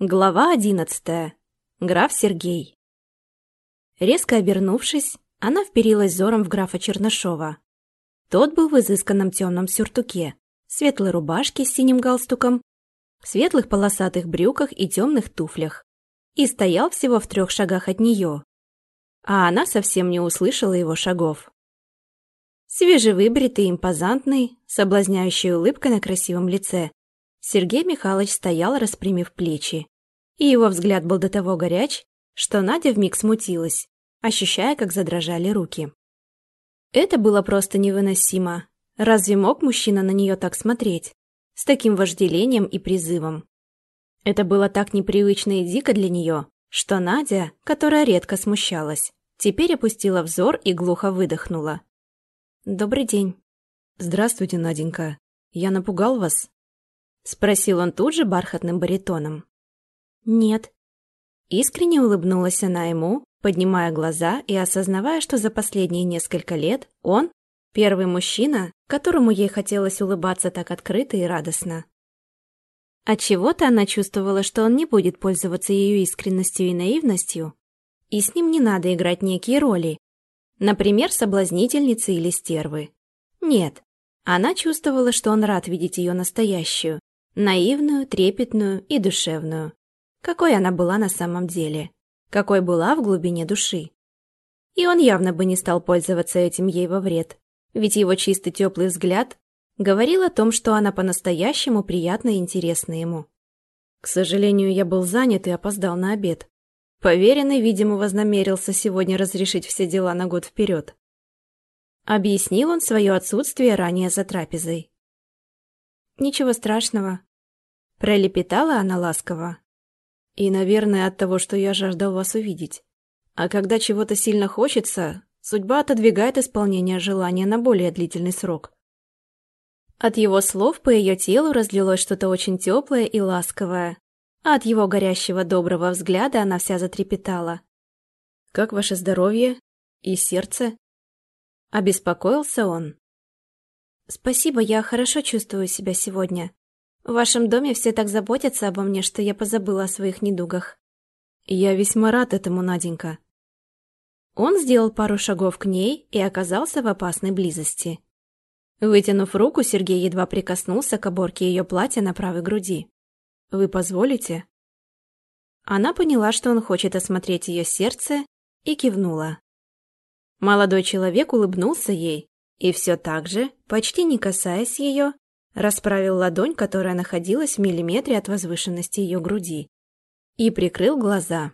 Глава одиннадцатая. Граф Сергей. Резко обернувшись, она вперилась взором в графа Чернышова. Тот был в изысканном темном сюртуке, светлой рубашке с синим галстуком, светлых полосатых брюках и темных туфлях, и стоял всего в трех шагах от нее. А она совсем не услышала его шагов. Свежевыбритый, импозантный, соблазняющей улыбкой на красивом лице, Сергей Михайлович стоял, распрямив плечи. И его взгляд был до того горяч, что Надя вмиг смутилась, ощущая, как задрожали руки. Это было просто невыносимо. Разве мог мужчина на нее так смотреть? С таким вожделением и призывом. Это было так непривычно и дико для нее, что Надя, которая редко смущалась, теперь опустила взор и глухо выдохнула. «Добрый день». «Здравствуйте, Наденька. Я напугал вас?» — спросил он тут же бархатным баритоном. «Нет». Искренне улыбнулась она ему, поднимая глаза и осознавая, что за последние несколько лет он — первый мужчина, которому ей хотелось улыбаться так открыто и радостно. Отчего-то она чувствовала, что он не будет пользоваться ее искренностью и наивностью, и с ним не надо играть некие роли, например, соблазнительницы или стервы. Нет, она чувствовала, что он рад видеть ее настоящую, Наивную, трепетную и душевную. Какой она была на самом деле. Какой была в глубине души. И он явно бы не стал пользоваться этим ей во вред. Ведь его чистый теплый взгляд говорил о том, что она по-настоящему приятна и интересна ему. К сожалению, я был занят и опоздал на обед. Поверенный, видимо, вознамерился сегодня разрешить все дела на год вперед. Объяснил он свое отсутствие ранее за трапезой. «Ничего страшного», — пролепетала она ласково. «И, наверное, от того, что я жаждал вас увидеть. А когда чего-то сильно хочется, судьба отодвигает исполнение желания на более длительный срок». От его слов по ее телу разлилось что-то очень теплое и ласковое, а от его горящего доброго взгляда она вся затрепетала. «Как ваше здоровье? И сердце?» Обеспокоился он. «Спасибо, я хорошо чувствую себя сегодня. В вашем доме все так заботятся обо мне, что я позабыла о своих недугах». «Я весьма рад этому, Наденька». Он сделал пару шагов к ней и оказался в опасной близости. Вытянув руку, Сергей едва прикоснулся к оборке ее платья на правой груди. «Вы позволите?» Она поняла, что он хочет осмотреть ее сердце, и кивнула. Молодой человек улыбнулся ей, и все так же, почти не касаясь ее, расправил ладонь, которая находилась в миллиметре от возвышенности ее груди, и прикрыл глаза.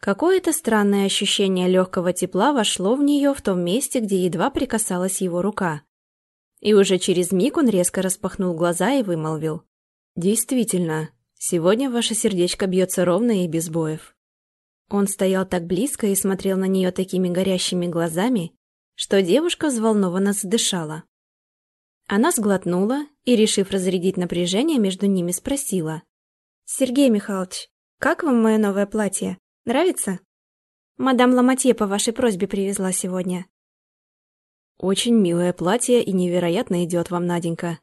Какое-то странное ощущение легкого тепла вошло в нее в том месте, где едва прикасалась его рука. И уже через миг он резко распахнул глаза и вымолвил. «Действительно, сегодня ваше сердечко бьется ровно и без боев». Он стоял так близко и смотрел на нее такими горящими глазами, что девушка взволнованно задышала. Она сглотнула и, решив разрядить напряжение, между ними спросила. «Сергей Михайлович, как вам мое новое платье? Нравится? Мадам Ламатье по вашей просьбе привезла сегодня». «Очень милое платье и невероятно идет вам, Наденька».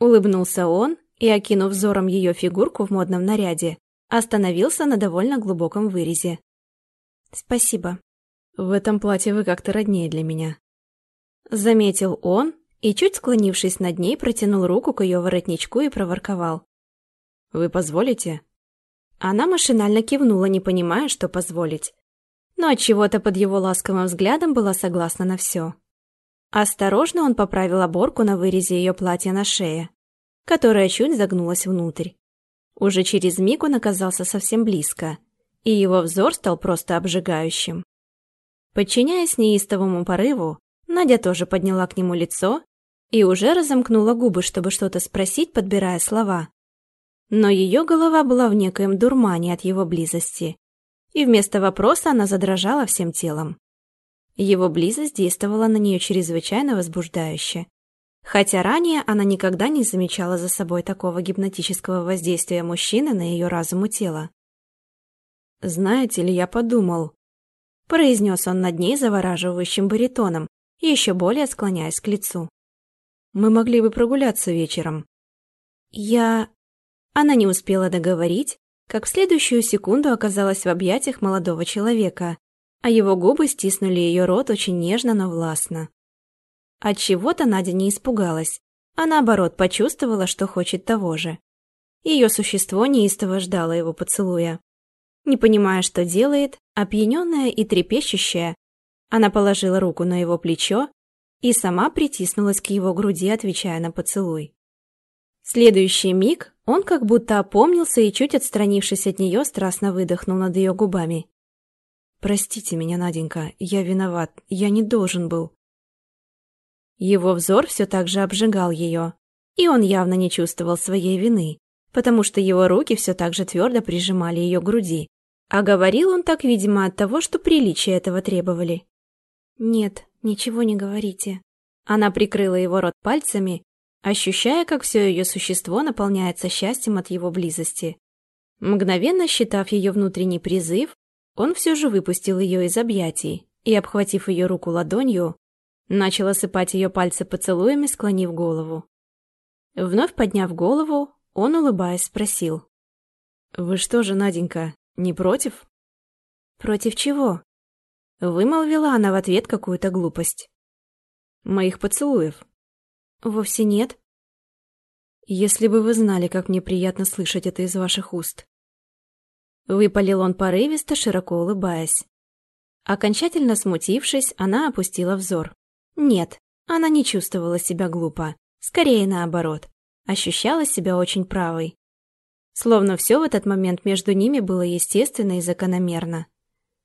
Улыбнулся он и, окинув взором ее фигурку в модном наряде, остановился на довольно глубоком вырезе. «Спасибо», в этом платье вы как-то роднее для меня. Заметил он и, чуть склонившись над ней, протянул руку к ее воротничку и проворковал. «Вы позволите?» Она машинально кивнула, не понимая, что позволить. Но от чего то под его ласковым взглядом была согласна на все. Осторожно он поправил оборку на вырезе ее платья на шее, которая чуть загнулась внутрь. Уже через миг он оказался совсем близко, и его взор стал просто обжигающим. Подчиняясь неистовому порыву, Надя тоже подняла к нему лицо и уже разомкнула губы, чтобы что-то спросить, подбирая слова. Но ее голова была в некоем дурмане от его близости, и вместо вопроса она задрожала всем телом. Его близость действовала на нее чрезвычайно возбуждающе. Хотя ранее она никогда не замечала за собой такого гипнотического воздействия мужчины на ее разум и тело. «Знаете ли, я подумал», произнес он над ней завораживающим баритоном, еще более склоняясь к лицу. «Мы могли бы прогуляться вечером». «Я...» Она не успела договорить, как в следующую секунду оказалась в объятиях молодого человека, а его губы стиснули ее рот очень нежно, но властно. От чего-то Надя не испугалась, а наоборот почувствовала, что хочет того же. Ее существо неистово ждало его поцелуя. Не понимая, что делает, опьяненная и трепещущая, она положила руку на его плечо и сама притиснулась к его груди, отвечая на поцелуй. следующий миг он как будто опомнился и, чуть отстранившись от нее, страстно выдохнул над ее губами. «Простите меня, Наденька, я виноват, я не должен был». Его взор все так же обжигал ее, и он явно не чувствовал своей вины, потому что его руки все так же твердо прижимали ее груди. А говорил он так, видимо, от того, что приличия этого требовали. «Нет, ничего не говорите». Она прикрыла его рот пальцами, ощущая, как все ее существо наполняется счастьем от его близости. Мгновенно считав ее внутренний призыв, он все же выпустил ее из объятий и, обхватив ее руку ладонью, начал осыпать ее пальцы поцелуями, склонив голову. Вновь подняв голову, он, улыбаясь, спросил. «Вы что же, Наденька, не против?» «Против чего?» Вымолвила она в ответ какую-то глупость. «Моих поцелуев». «Вовсе нет». «Если бы вы знали, как мне приятно слышать это из ваших уст». Выпалил он порывисто, широко улыбаясь. Окончательно смутившись, она опустила взор. Нет, она не чувствовала себя глупо. Скорее наоборот. Ощущала себя очень правой. Словно все в этот момент между ними было естественно и закономерно.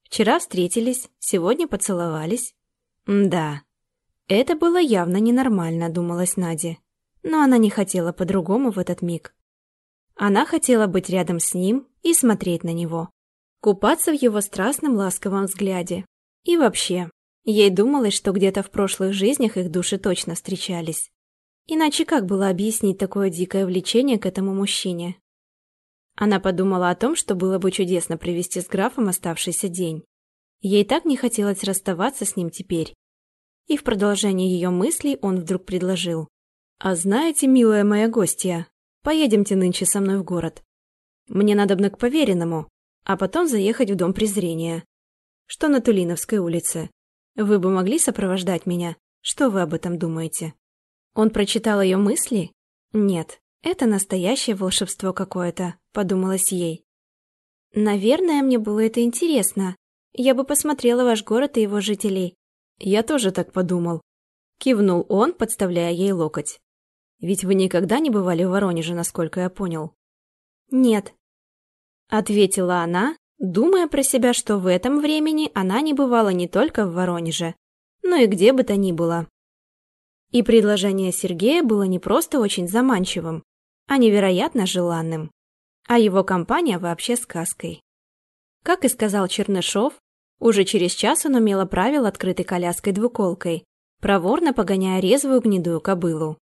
Вчера встретились, сегодня поцеловались. да, это было явно ненормально, думалась Надя. Но она не хотела по-другому в этот миг. Она хотела быть рядом с ним и смотреть на него. Купаться в его страстном ласковом взгляде. И вообще, ей думалось, что где-то в прошлых жизнях их души точно встречались. Иначе как было объяснить такое дикое влечение к этому мужчине? Она подумала о том, что было бы чудесно провести с графом оставшийся день. Ей так не хотелось расставаться с ним теперь. И в продолжение ее мыслей он вдруг предложил. «А знаете, милая моя гостья, Поедемте нынче со мной в город. Мне надобно к поверенному, а потом заехать в Дом презрения. Что на Тулиновской улице. Вы бы могли сопровождать меня? Что вы об этом думаете?» Он прочитал ее мысли? Нет, это настоящее волшебство какое-то, подумалось ей. Наверное, мне было это интересно. Я бы посмотрела ваш город и его жителей. Я тоже так подумал. Кивнул он, подставляя ей локоть. Ведь вы никогда не бывали в Воронеже, насколько я понял. Нет. Ответила она, думая про себя, что в этом времени она не бывала не только в Воронеже, но и где бы то ни было. И предложение Сергея было не просто очень заманчивым, а невероятно желанным. А его компания вообще сказкой. Как и сказал Чернышов, уже через час он умело правил открытой коляской-двуколкой, проворно погоняя резвую гнедую кобылу.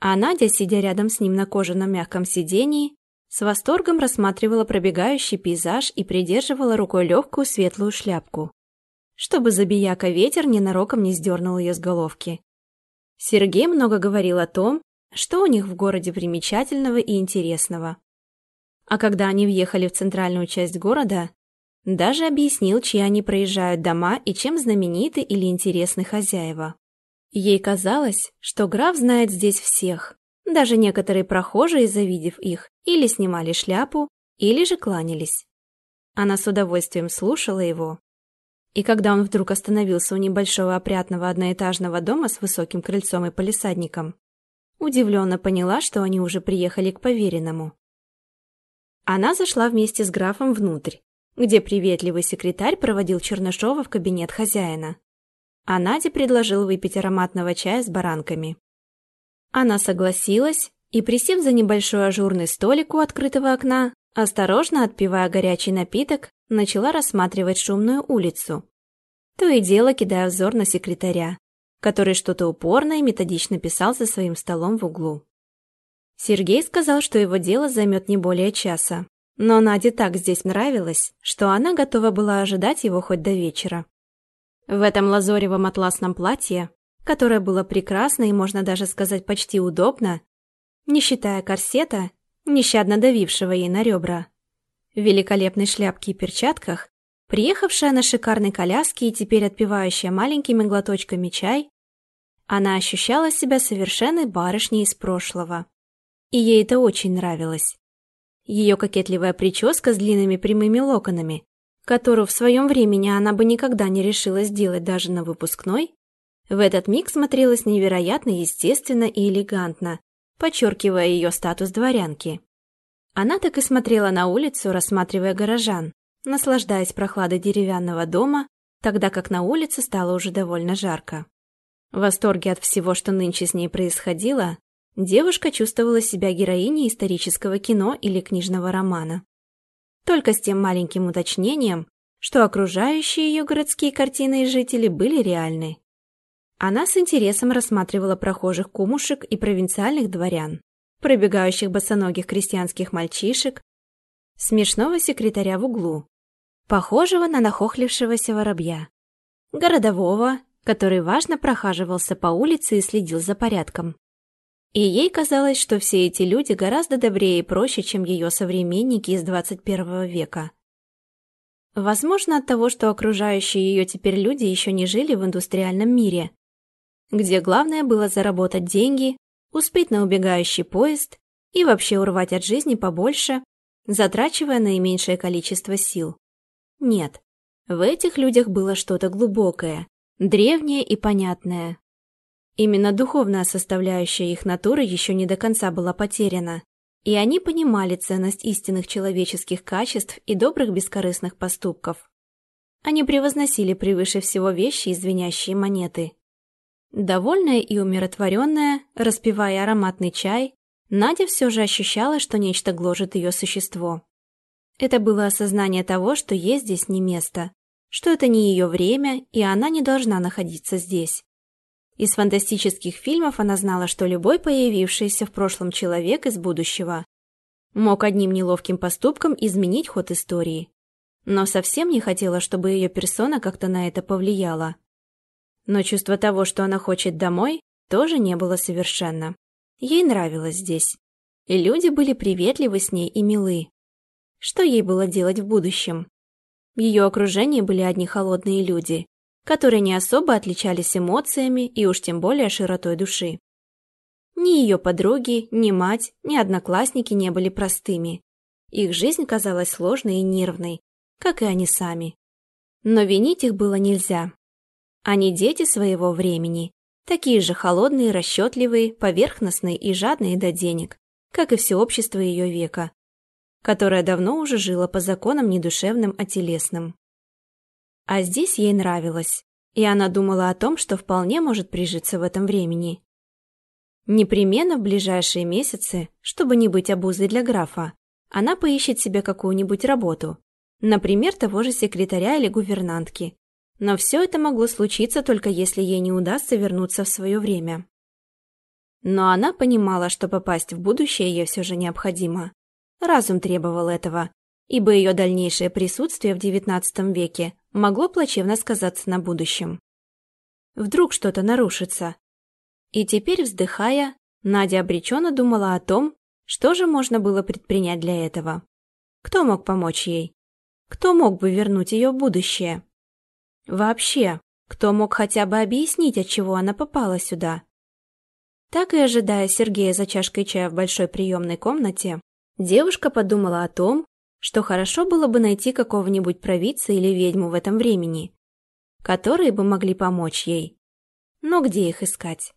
А Надя, сидя рядом с ним на кожаном мягком сидении, с восторгом рассматривала пробегающий пейзаж и придерживала рукой легкую светлую шляпку, чтобы забияка ветер ненароком не сдернул ее с головки. Сергей много говорил о том, что у них в городе примечательного и интересного. А когда они въехали в центральную часть города, даже объяснил, чьи они проезжают дома и чем знамениты или интересны хозяева. Ей казалось, что граф знает здесь всех. Даже некоторые прохожие, завидев их, или снимали шляпу, или же кланялись. Она с удовольствием слушала его. И когда он вдруг остановился у небольшого опрятного одноэтажного дома с высоким крыльцом и палисадником, удивленно поняла, что они уже приехали к поверенному. Она зашла вместе с графом внутрь, где приветливый секретарь проводил Чернышова в кабинет хозяина а Наде предложил выпить ароматного чая с баранками. Она согласилась и, присев за небольшой ажурный столик у открытого окна, осторожно отпивая горячий напиток, начала рассматривать шумную улицу. То и дело кидая взор на секретаря, который что-то упорно и методично писал за своим столом в углу. Сергей сказал, что его дело займет не более часа, но Наде так здесь нравилось, что она готова была ожидать его хоть до вечера. В этом лазоревом атласном платье, которое было прекрасно и, можно даже сказать, почти удобно, не считая корсета, нещадно давившего ей на ребра. В великолепной шляпке и перчатках, приехавшая на шикарной коляске и теперь отпивающая маленькими глоточками чай, она ощущала себя совершенной барышней из прошлого. И ей это очень нравилось. Ее кокетливая прическа с длинными прямыми локонами, которую в своем времени она бы никогда не решила сделать даже на выпускной, в этот миг смотрелась невероятно естественно и элегантно, подчеркивая ее статус дворянки. Она так и смотрела на улицу, рассматривая горожан, наслаждаясь прохладой деревянного дома, тогда как на улице стало уже довольно жарко. В восторге от всего, что нынче с ней происходило, девушка чувствовала себя героиней исторического кино или книжного романа. Только с тем маленьким уточнением, что окружающие ее городские картины и жители были реальны. Она с интересом рассматривала прохожих кумушек и провинциальных дворян, пробегающих босоногих крестьянских мальчишек, смешного секретаря в углу, похожего на нахохлившегося воробья, городового, который важно прохаживался по улице и следил за порядком. И ей казалось, что все эти люди гораздо добрее и проще, чем ее современники из 21 века. Возможно, от того, что окружающие ее теперь люди еще не жили в индустриальном мире, где главное было заработать деньги, успеть на убегающий поезд и вообще урвать от жизни побольше, затрачивая наименьшее количество сил. Нет, в этих людях было что-то глубокое, древнее и понятное. Именно духовная составляющая их натуры еще не до конца была потеряна, и они понимали ценность истинных человеческих качеств и добрых бескорыстных поступков. Они превозносили превыше всего вещи и звенящие монеты. Довольная и умиротворенная, распивая ароматный чай, Надя все же ощущала, что нечто гложет ее существо. Это было осознание того, что ей здесь не место, что это не ее время, и она не должна находиться здесь. Из фантастических фильмов она знала, что любой появившийся в прошлом человек из будущего мог одним неловким поступком изменить ход истории. Но совсем не хотела, чтобы ее персона как-то на это повлияла. Но чувство того, что она хочет домой, тоже не было совершенно. Ей нравилось здесь. И люди были приветливы с ней и милы. Что ей было делать в будущем? В ее окружении были одни холодные люди, которые не особо отличались эмоциями и уж тем более широтой души. Ни ее подруги, ни мать, ни одноклассники не были простыми. Их жизнь казалась сложной и нервной, как и они сами. Но винить их было нельзя. Они дети своего времени, такие же холодные, расчетливые, поверхностные и жадные до денег, как и все общество ее века, которая давно уже жила по законам не душевным, а телесным. А здесь ей нравилось, и она думала о том, что вполне может прижиться в этом времени. Непременно в ближайшие месяцы, чтобы не быть обузой для графа, она поищет себе какую-нибудь работу, например, того же секретаря или гувернантки. Но все это могло случиться только если ей не удастся вернуться в свое время. Но она понимала, что попасть в будущее ей все же необходимо. Разум требовал этого, ибо ее дальнейшее присутствие в XIX веке могло плачевно сказаться на будущем. Вдруг что-то нарушится. И теперь, вздыхая, Надя обреченно думала о том, что же можно было предпринять для этого. Кто мог помочь ей? Кто мог бы вернуть ее будущее? Вообще, кто мог хотя бы объяснить, от чего она попала сюда? Так и ожидая Сергея за чашкой чая в большой приемной комнате, Девушка подумала о том, что хорошо было бы найти какого-нибудь провидца или ведьму в этом времени, которые бы могли помочь ей. Но где их искать?